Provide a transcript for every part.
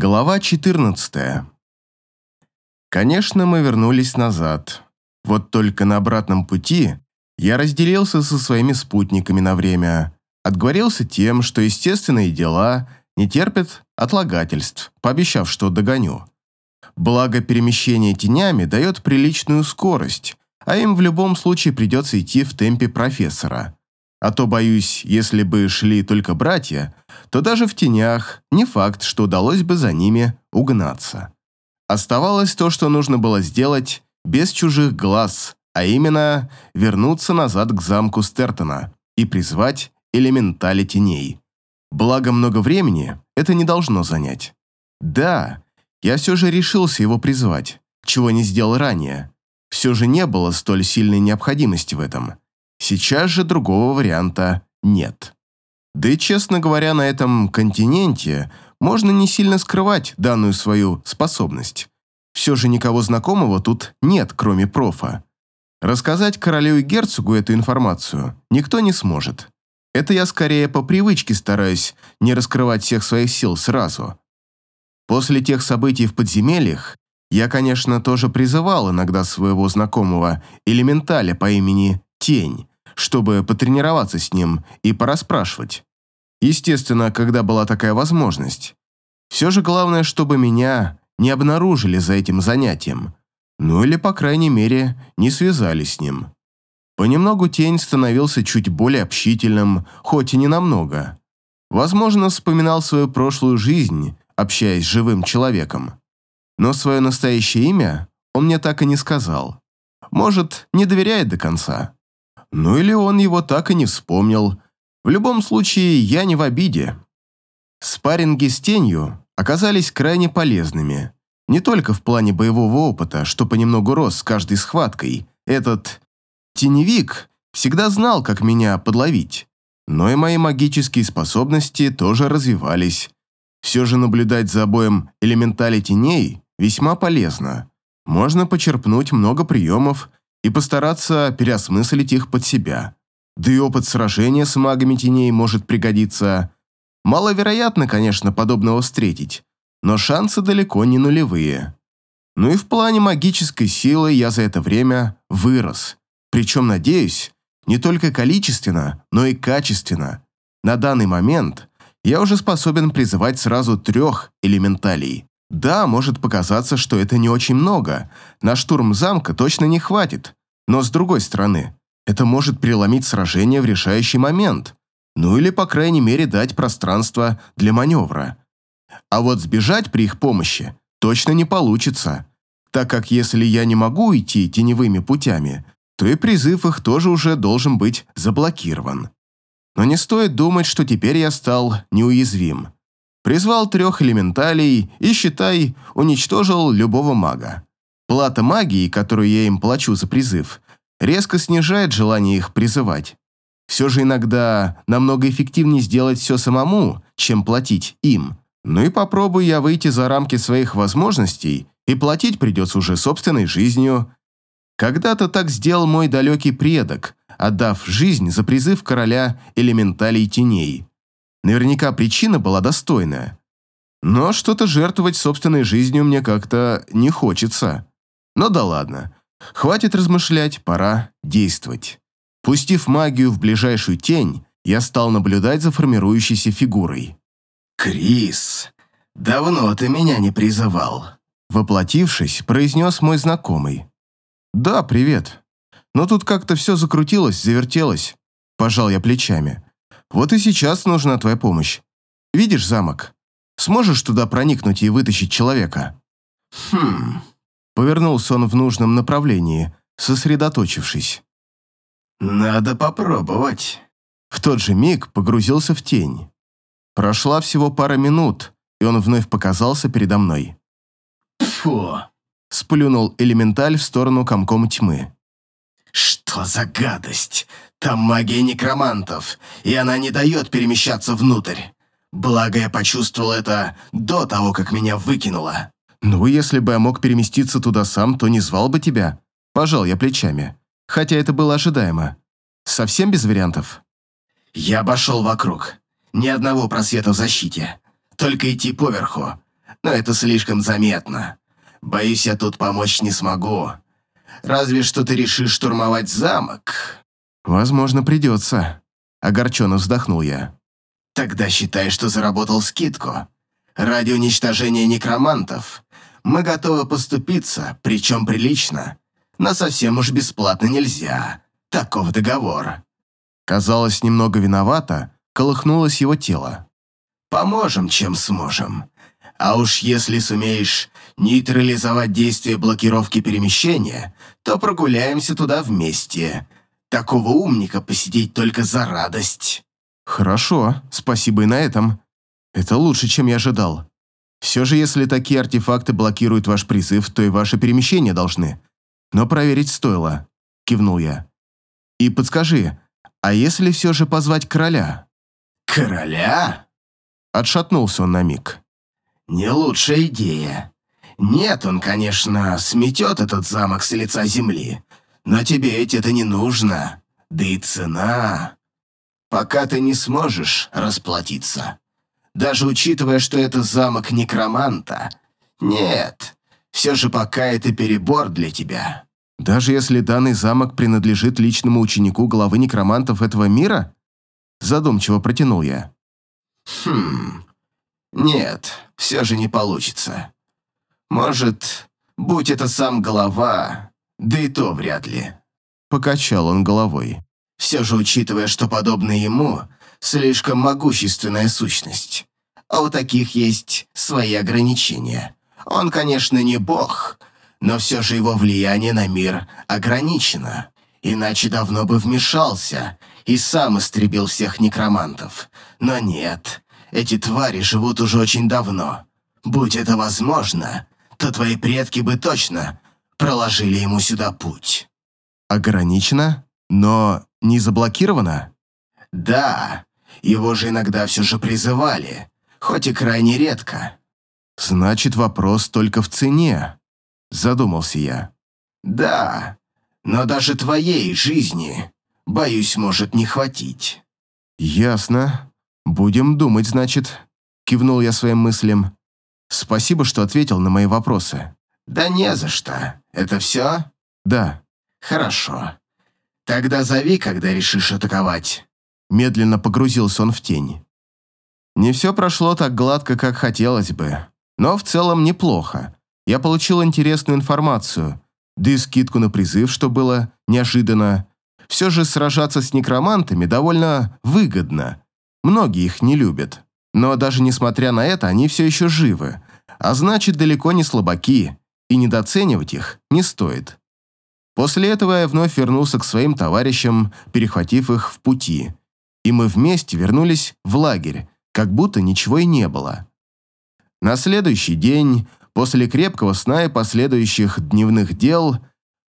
Глава 14. Конечно, мы вернулись назад. Вот только на обратном пути я разделился со своими спутниками на время, отговорился тем, что естественные дела не терпят отлагательств, пообещав, что догоню. Благо, перемещение тенями дает приличную скорость, а им в любом случае придется идти в темпе профессора. А то, боюсь, если бы шли только братья, то даже в тенях не факт, что удалось бы за ними угнаться. Оставалось то, что нужно было сделать без чужих глаз, а именно вернуться назад к замку Стертона и призвать элементали теней. Благо много времени это не должно занять. Да, я все же решился его призвать, чего не сделал ранее. Все же не было столь сильной необходимости в этом. Сейчас же другого варианта нет. Да и, честно говоря, на этом континенте можно не сильно скрывать данную свою способность. Все же никого знакомого тут нет, кроме профа. Рассказать королю и герцогу эту информацию никто не сможет. Это я скорее по привычке стараюсь не раскрывать всех своих сил сразу. После тех событий в подземельях я, конечно, тоже призывал иногда своего знакомого элементаля по имени Тень, чтобы потренироваться с ним и порасспрашивать. Естественно, когда была такая возможность. Все же главное, чтобы меня не обнаружили за этим занятием. Ну или, по крайней мере, не связали с ним. Понемногу тень становился чуть более общительным, хоть и не намного. Возможно, вспоминал свою прошлую жизнь, общаясь с живым человеком. Но свое настоящее имя он мне так и не сказал. Может, не доверяет до конца. Ну или он его так и не вспомнил. В любом случае, я не в обиде. Спарринги с тенью оказались крайне полезными. Не только в плане боевого опыта, что понемногу рос с каждой схваткой. Этот теневик всегда знал, как меня подловить. Но и мои магические способности тоже развивались. Все же наблюдать за боем элементали теней весьма полезно. Можно почерпнуть много приемов, и постараться переосмыслить их под себя. Да и опыт сражения с магами теней может пригодиться. Маловероятно, конечно, подобного встретить, но шансы далеко не нулевые. Ну и в плане магической силы я за это время вырос. Причем, надеюсь, не только количественно, но и качественно. На данный момент я уже способен призывать сразу трех элементалей. Да, может показаться, что это не очень много. На штурм замка точно не хватит. Но с другой стороны, это может переломить сражение в решающий момент. Ну или, по крайней мере, дать пространство для маневра. А вот сбежать при их помощи точно не получится, так как если я не могу идти теневыми путями, то и призыв их тоже уже должен быть заблокирован. Но не стоит думать, что теперь я стал неуязвим. Призвал трех элементалей и, считай, уничтожил любого мага. Плата магии, которую я им плачу за призыв, резко снижает желание их призывать. Все же иногда намного эффективнее сделать все самому, чем платить им. Ну и попробую я выйти за рамки своих возможностей, и платить придется уже собственной жизнью. Когда-то так сделал мой далекий предок, отдав жизнь за призыв короля элементалей теней. Наверняка причина была достойная. Но что-то жертвовать собственной жизнью мне как-то не хочется. Но да ладно. Хватит размышлять, пора действовать. Пустив магию в ближайшую тень, я стал наблюдать за формирующейся фигурой. «Крис, давно ты меня не призывал», воплотившись, произнес мой знакомый. «Да, привет. Но тут как-то все закрутилось, завертелось». Пожал я плечами. Вот и сейчас нужна твоя помощь. Видишь замок? Сможешь туда проникнуть и вытащить человека?» «Хм...» Повернулся он в нужном направлении, сосредоточившись. «Надо попробовать». В тот же миг погрузился в тень. Прошла всего пара минут, и он вновь показался передо мной. «Фу!» Сплюнул элементаль в сторону комком тьмы. «Что за гадость? Там магия некромантов, и она не дает перемещаться внутрь. Благо я почувствовал это до того, как меня выкинуло». «Ну, если бы я мог переместиться туда сам, то не звал бы тебя». Пожал я плечами. Хотя это было ожидаемо. Совсем без вариантов. Я обошел вокруг. Ни одного просвета в защите. Только идти поверху. но это слишком заметно. Боюсь, я тут помочь не смогу. Разве что ты решишь штурмовать замок. Возможно, придется. Огорченно вздохнул я. Тогда считай, что заработал скидку. Ради уничтожения некромантов мы готовы поступиться, причем прилично. Но совсем уж бесплатно нельзя. Таков договор. Казалось, немного виновато, колыхнулось его тело. Поможем, чем сможем. А уж если сумеешь нейтрализовать действие блокировки перемещения, то прогуляемся туда вместе. Такого умника посидеть только за радость». «Хорошо, спасибо и на этом. Это лучше, чем я ожидал. Все же, если такие артефакты блокируют ваш призыв, то и ваше перемещение должны. Но проверить стоило», — кивнул я. «И подскажи, а если все же позвать короля?» «Короля?» Отшатнулся он на миг. «Не лучшая идея. Нет, он, конечно, сметет этот замок с лица земли, но тебе ведь это не нужно. Да и цена... Пока ты не сможешь расплатиться. Даже учитывая, что это замок некроманта. Нет, все же пока это перебор для тебя». «Даже если данный замок принадлежит личному ученику главы некромантов этого мира?» Задумчиво протянул я. «Хм... Нет, все же не получится. Может, будь это сам голова, да и то вряд ли. Покачал он головой. Все же, учитывая, что подобно ему, слишком могущественная сущность. А у таких есть свои ограничения. Он, конечно, не бог, но все же его влияние на мир ограничено. Иначе давно бы вмешался и сам истребил всех некромантов. Но нет, эти твари живут уже очень давно. Будь это возможно, то твои предки бы точно проложили ему сюда путь. Ограничено, но не заблокировано? Да, его же иногда все же призывали, хоть и крайне редко. Значит, вопрос только в цене, задумался я. Да, но даже твоей жизни, боюсь, может не хватить. Ясно. Будем думать, значит, кивнул я своим мыслям. Спасибо, что ответил на мои вопросы. Да не за что. Это все? Да. Хорошо. Тогда зови, когда решишь атаковать. Медленно погрузился он в тень. Не все прошло так гладко, как хотелось бы. Но в целом неплохо. Я получил интересную информацию, да и скидку на призыв, что было неожиданно. Все же сражаться с некромантами довольно выгодно. Многие их не любят. Но даже несмотря на это, они все еще живы, а значит, далеко не слабаки, и недооценивать их не стоит. После этого я вновь вернулся к своим товарищам, перехватив их в пути, и мы вместе вернулись в лагерь, как будто ничего и не было. На следующий день, после крепкого сна и последующих дневных дел,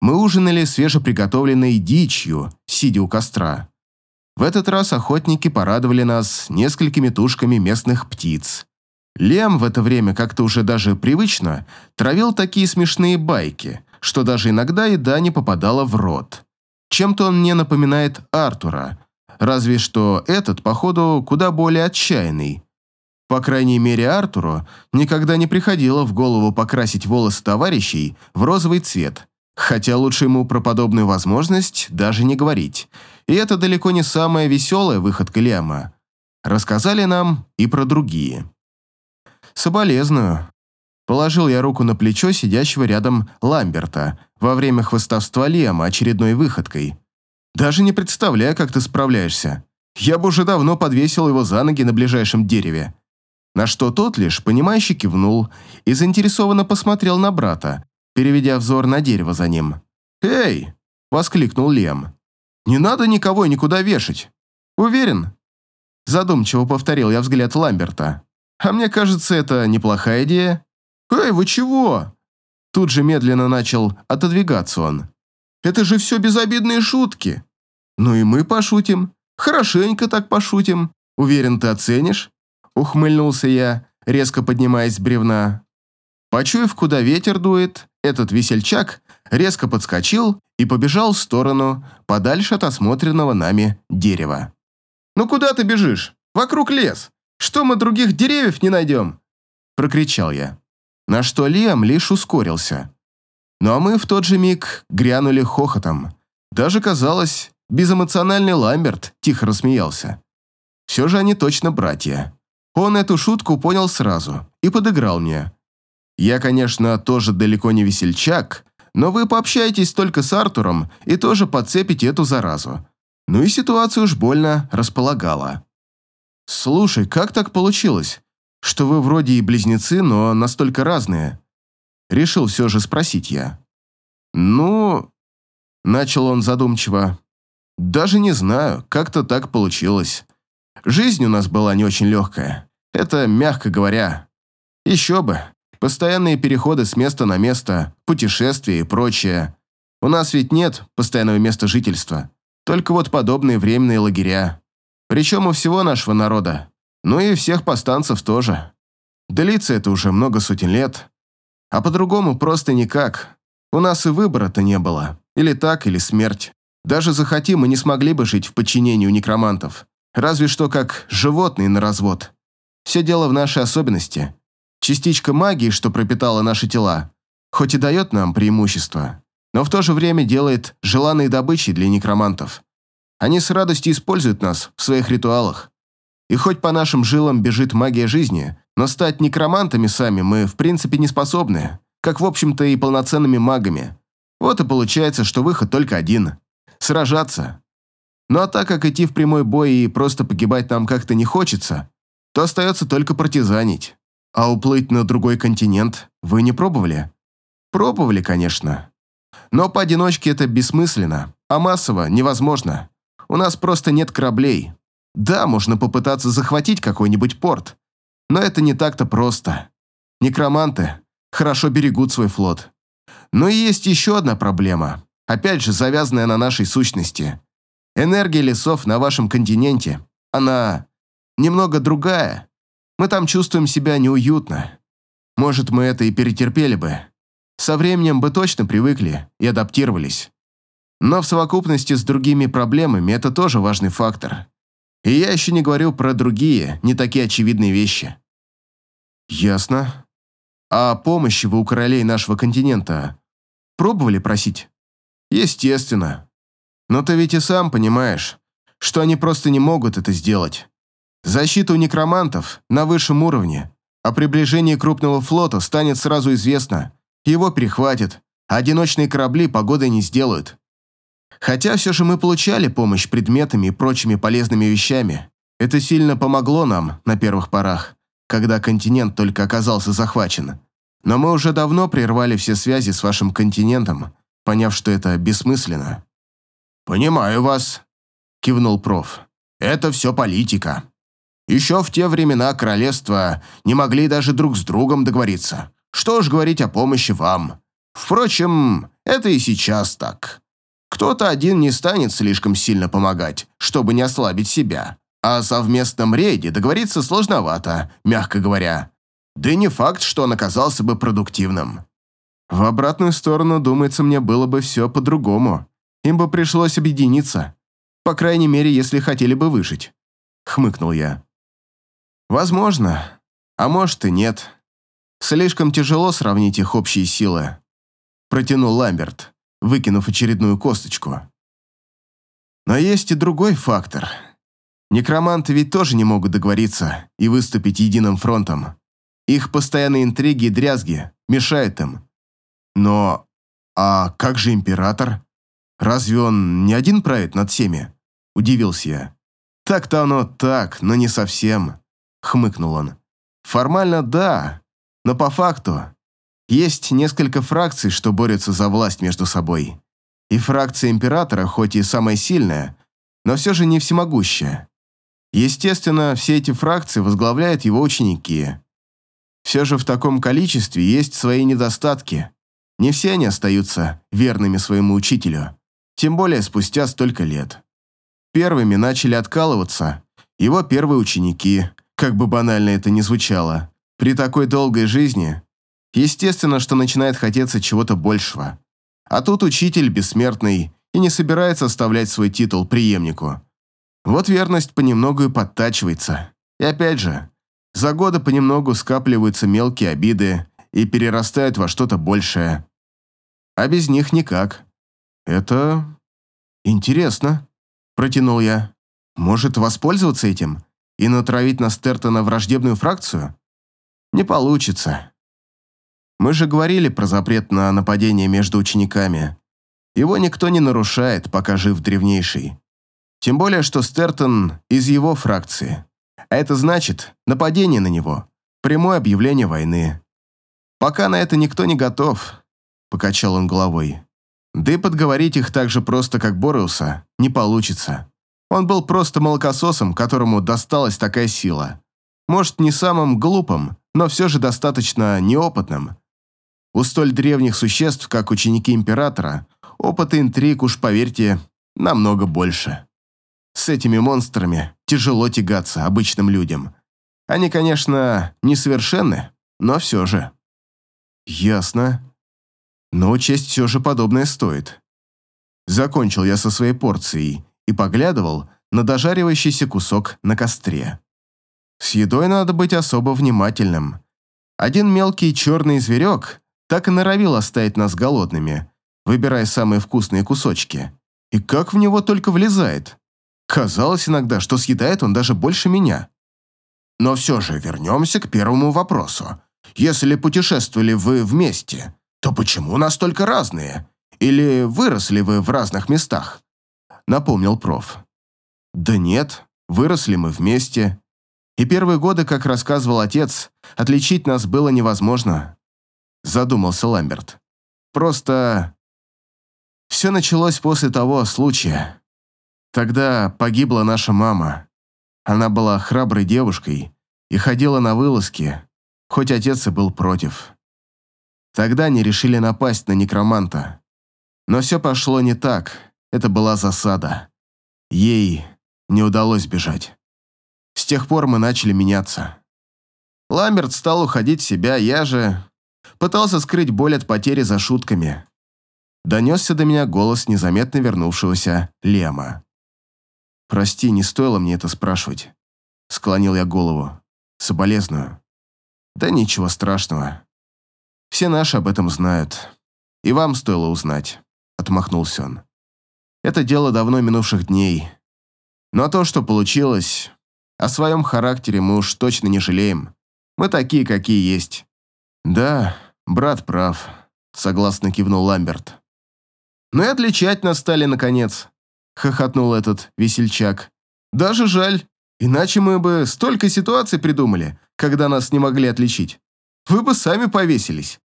мы ужинали свежеприготовленной дичью, сидя у костра. В этот раз охотники порадовали нас несколькими тушками местных птиц. Лем в это время как-то уже даже привычно травил такие смешные байки, что даже иногда еда не попадала в рот. Чем-то он мне напоминает Артура, разве что этот, походу, куда более отчаянный. По крайней мере, Артуру никогда не приходило в голову покрасить волосы товарищей в розовый цвет, хотя лучше ему про подобную возможность даже не говорить – и это далеко не самая веселая выходка Лема. Рассказали нам и про другие. Соболезную. Положил я руку на плечо сидящего рядом Ламберта во время хвостовства Лема очередной выходкой. Даже не представляю, как ты справляешься. Я бы уже давно подвесил его за ноги на ближайшем дереве. На что тот лишь, понимающе кивнул и заинтересованно посмотрел на брата, переведя взор на дерево за ним. «Эй!» — воскликнул Лем. Не надо никого никуда вешать. Уверен?» Задумчиво повторил я взгляд Ламберта. «А мне кажется, это неплохая идея». «Эй, вы чего?» Тут же медленно начал отодвигаться он. «Это же все безобидные шутки». «Ну и мы пошутим. Хорошенько так пошутим. Уверен, ты оценишь?» Ухмыльнулся я, резко поднимаясь с бревна. Почуяв, куда ветер дует, этот весельчак резко подскочил и побежал в сторону, подальше от осмотренного нами дерева. «Ну куда ты бежишь? Вокруг лес. Что мы других деревьев не найдем?» – прокричал я. на что Лиам лишь ускорился. Ну а мы в тот же миг грянули хохотом. Даже казалось, безэмоциональный Ламберт тихо рассмеялся. Все же они точно братья. Он эту шутку понял сразу и подыграл мне. Я, конечно, тоже далеко не весельчак, но вы пообщаетесь только с Артуром и тоже подцепите эту заразу. Ну и ситуацию уж больно располагала. Слушай, как так получилось, что вы вроде и близнецы, но настолько разные? Решил все же спросить я. Ну, начал он задумчиво. Даже не знаю, как-то так получилось. Жизнь у нас была не очень легкая. Это мягко говоря. Еще бы. Постоянные переходы с места на место, путешествия и прочее. У нас ведь нет постоянного места жительства. Только вот подобные временные лагеря. Причем у всего нашего народа. Ну и всех повстанцев тоже. Длится это уже много сотен лет. А по-другому просто никак. У нас и выбора-то не было. Или так, или смерть. Даже захотим, мы не смогли бы жить в подчинении у некромантов. Разве что как животные на развод. Все дело в нашей особенности. Частичка магии, что пропитала наши тела, хоть и дает нам преимущество, но в то же время делает желанной добычей для некромантов. Они с радостью используют нас в своих ритуалах. И хоть по нашим жилам бежит магия жизни, но стать некромантами сами мы в принципе не способны, как в общем-то и полноценными магами. Вот и получается, что выход только один – сражаться. Ну а так как идти в прямой бой и просто погибать нам как-то не хочется, то остается только партизанить. А уплыть на другой континент вы не пробовали? Пробовали, конечно. Но поодиночке это бессмысленно, а массово невозможно. У нас просто нет кораблей. Да, можно попытаться захватить какой-нибудь порт, но это не так-то просто. Некроманты хорошо берегут свой флот. Но есть еще одна проблема, опять же завязанная на нашей сущности. Энергия лесов на вашем континенте, она немного другая. Мы там чувствуем себя неуютно. Может, мы это и перетерпели бы. Со временем бы точно привыкли и адаптировались. Но в совокупности с другими проблемами это тоже важный фактор. И я еще не говорю про другие, не такие очевидные вещи. Ясно. А помощи вы у королей нашего континента пробовали просить? Естественно. Но ты ведь и сам понимаешь, что они просто не могут это сделать. Защита у некромантов на высшем уровне. О приближении крупного флота станет сразу известно. Его перехватят, а одиночные корабли погодой не сделают. Хотя все же мы получали помощь предметами и прочими полезными вещами. Это сильно помогло нам на первых порах, когда континент только оказался захвачен. Но мы уже давно прервали все связи с вашим континентом, поняв, что это бессмысленно. «Понимаю вас», – кивнул проф. «Это все политика. Еще в те времена королевства не могли даже друг с другом договориться. Что ж говорить о помощи вам. Впрочем, это и сейчас так. Кто-то один не станет слишком сильно помогать, чтобы не ослабить себя. А о совместном рейде договориться сложновато, мягко говоря. Да и не факт, что он оказался бы продуктивным. В обратную сторону, думается, мне было бы все по-другому. Им бы пришлось объединиться. По крайней мере, если хотели бы выжить. Хмыкнул я. Возможно, а может и нет. Слишком тяжело сравнить их общие силы. Протянул Ламберт, выкинув очередную косточку. Но есть и другой фактор. Некроманты ведь тоже не могут договориться и выступить единым фронтом. Их постоянные интриги и дрязги мешают им. Но... А как же император? Разве он не один правит над всеми? Удивился я. Так-то оно так, но не совсем хмыкнул он. Формально да, но по факту есть несколько фракций, что борются за власть между собой. И фракция императора, хоть и самая сильная, но все же не всемогущая. Естественно, все эти фракции возглавляют его ученики. Все же в таком количестве есть свои недостатки. Не все они остаются верными своему учителю, тем более спустя столько лет. Первыми начали откалываться его первые ученики, как бы банально это ни звучало, при такой долгой жизни, естественно, что начинает хотеться чего-то большего. А тут учитель бессмертный и не собирается оставлять свой титул преемнику. Вот верность понемногу и подтачивается. И опять же, за годы понемногу скапливаются мелкие обиды и перерастают во что-то большее. А без них никак. Это интересно, протянул я. Может, воспользоваться этим и натравить на Стертона враждебную фракцию? Не получится. Мы же говорили про запрет на нападение между учениками. Его никто не нарушает, пока жив древнейший. Тем более, что Стертон из его фракции. А это значит нападение на него, прямое объявление войны. Пока на это никто не готов, покачал он головой. Да и подговорить их так же просто, как Бориуса, не получится. Он был просто молокососом, которому досталась такая сила. Может, не самым глупым, но все же достаточно неопытным. У столь древних существ, как ученики Императора, опыта интриг, уж поверьте, намного больше. С этими монстрами тяжело тягаться обычным людям. Они, конечно, несовершенны, но все же. Ясно. Но честь все же подобное стоит. Закончил я со своей порцией и поглядывал на дожаривающийся кусок на костре. С едой надо быть особо внимательным. Один мелкий черный зверек так и норовил оставить нас голодными, выбирая самые вкусные кусочки. И как в него только влезает. Казалось иногда, что съедает он даже больше меня. Но все же вернемся к первому вопросу. Если путешествовали вы вместе, то почему настолько разные? Или выросли вы в разных местах? Напомнил проф. Да нет, выросли мы вместе. И первые годы, как рассказывал отец, отличить нас было невозможно. Задумался Ламберт. Просто все началось после того случая. Тогда погибла наша мама. Она была храброй девушкой и ходила на вылазки, хоть отец и был против. Тогда они решили напасть на некроманта. Но все пошло не так, это была засада. Ей не удалось бежать. С тех пор мы начали меняться. Ламберт стал уходить в себя, я же пытался скрыть боль от потери за шутками. Донесся до меня голос незаметно вернувшегося Лема. «Прости, не стоило мне это спрашивать». Склонил я голову. «Соболезную». «Да ничего страшного. Все наши об этом знают. И вам стоило узнать», — отмахнулся он. «Это дело давно минувших дней. Но то, что получилось, о своем характере мы уж точно не жалеем. Мы такие, какие есть». «Да, брат прав», — согласно кивнул Ламберт. «Ну и отличать нас стали, наконец», — хохотнул этот весельчак. «Даже жаль, иначе мы бы столько ситуаций придумали, когда нас не могли отличить. Вы бы сами повесились».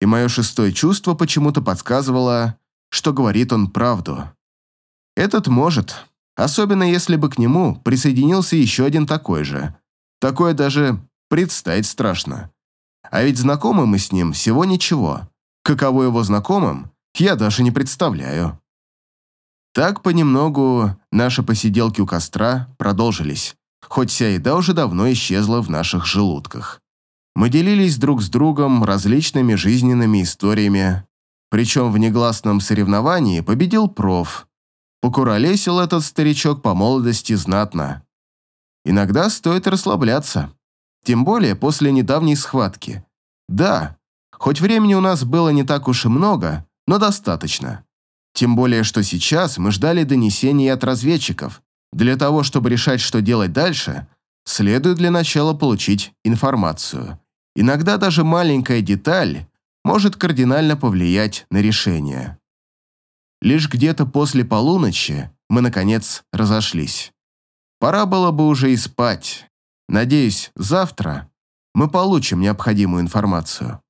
И мое шестое чувство почему-то подсказывало, что говорит он правду. Этот может, особенно если бы к нему присоединился еще один такой же. Такое даже представить страшно. А ведь знакомы мы с ним всего ничего. Каково его знакомым, я даже не представляю. Так понемногу наши посиделки у костра продолжились, хоть вся еда уже давно исчезла в наших желудках. Мы делились друг с другом различными жизненными историями, причем в негласном соревновании победил проф. Покуролесил этот старичок по молодости знатно. Иногда стоит расслабляться, тем более после недавней схватки. Да, хоть времени у нас было не так уж и много, но достаточно. Тем более, что сейчас мы ждали донесений от разведчиков. Для того, чтобы решать, что делать дальше, следует для начала получить информацию. Иногда даже маленькая деталь может кардинально повлиять на решение. Лишь где-то после полуночи мы, наконец, разошлись. Пора было бы уже и спать. Надеюсь, завтра мы получим необходимую информацию.